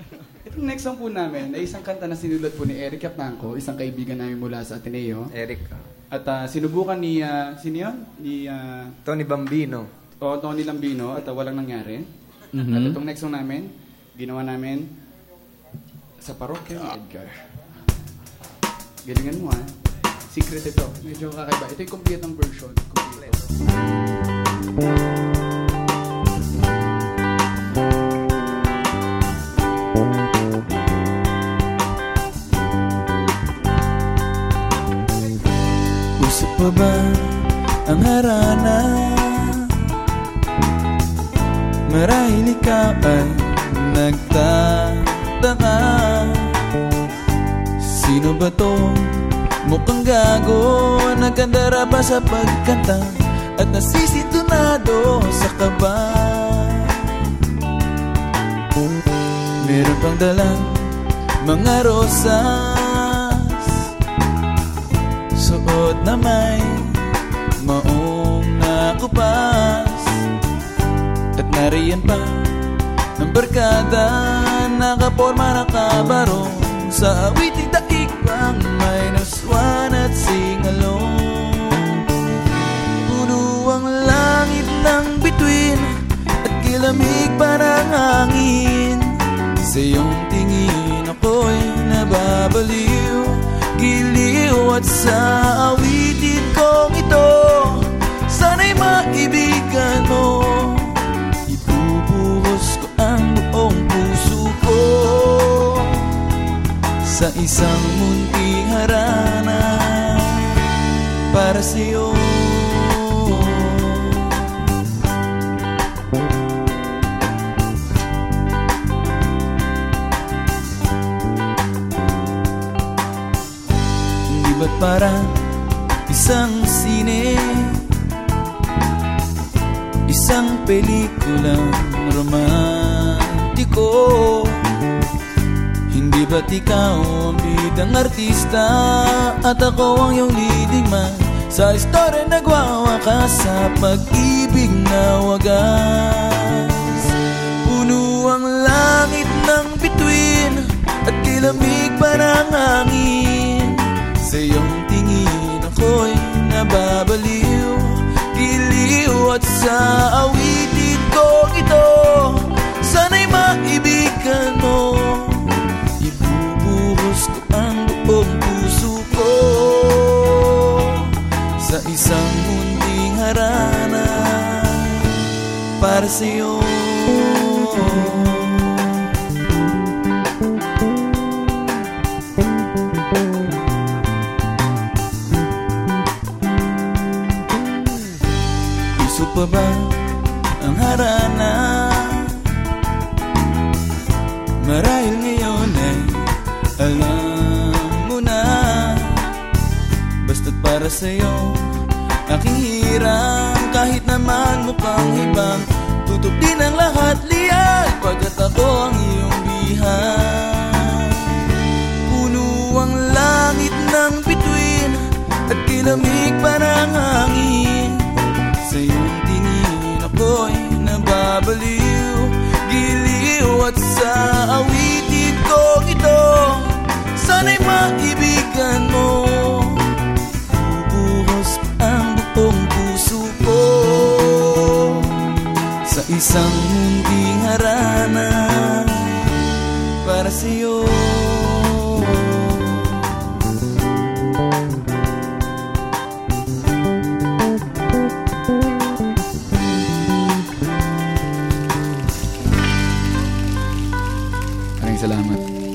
Itong next song po namin ay isang kanta na sinulat po ni Eric Capnanco, isang kaibigan namin mula sa Ateneo. Eric. At ah, sinubukan ni, ah, sino yun? Ni ah, Tony Bambino. o Tony Lambino at ah, walang nangyari. Mhm. At itong next song namin, ginawa namin sa parokya ni Edgar. Galingan mo ha. Secret ito. Medyo kakaiba. Ito yung complete ng version. Complete. Pa ba ang harana? Marahil ikaw ay nagtataka Sino ba to? Mukhang gago Nagkandara pa sa pagkanta At nasisintunado sa kaba Meron pang dalang mga rosas Suot na may maong nakupas At nariyan pa ng barkada Nakaporma na kabarong Sa awiting daig pang minus one at singalong. Puno ang langit ng bituin At kilamig pa ng hangin. Sa iyong tingin ako'y nababaliw At sa awitin kong ito Sana'y maibigan mo. Ibubuhos ko ang buong puso ko. Sa isang munting harana Para sa'yo ba't parang isang sine. Isang pelikulang romantiko. Hindi ba't ikaw ang bidang artista? At ako ang iyong leading man. Sa istorya nagwawakas sa pag-ibig na wagas. Puno ang langit ng bituin At kilamig pa ng hangin Sa iyong tingin ako'y nababaliw Giliw at sa awitin ko ito Sana'y maibigan mo. Ibubuhos ko ang buong puso ko. Sa isang munting harana Para sa'yo Puso pa ba ang harana? Marahil ngayon ay alam mo na. Basta't para sa'yo aking hiram Kahit naman mukhang ibang Tutok din ang lahat liyan Pagkat ako ang iyong bihang Puno ang langit ng bituin At kilamig pa ng hangin nababaliw Giliw at sa awitin ko ito Sana'y maibigan mo. Bubuhos ang buong puso ko. Sa isang munting harana Para sa'yo Maraming salamat.